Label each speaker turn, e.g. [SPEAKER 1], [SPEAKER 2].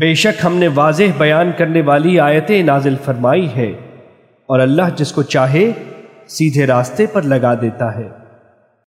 [SPEAKER 1] بے شک ہم نے واضح بیان کرنے والی آیتیں نازل فرمائی ہیں اور اللہ جس کو چاہے، سیدھے راستے پر لگا دیتا ہے۔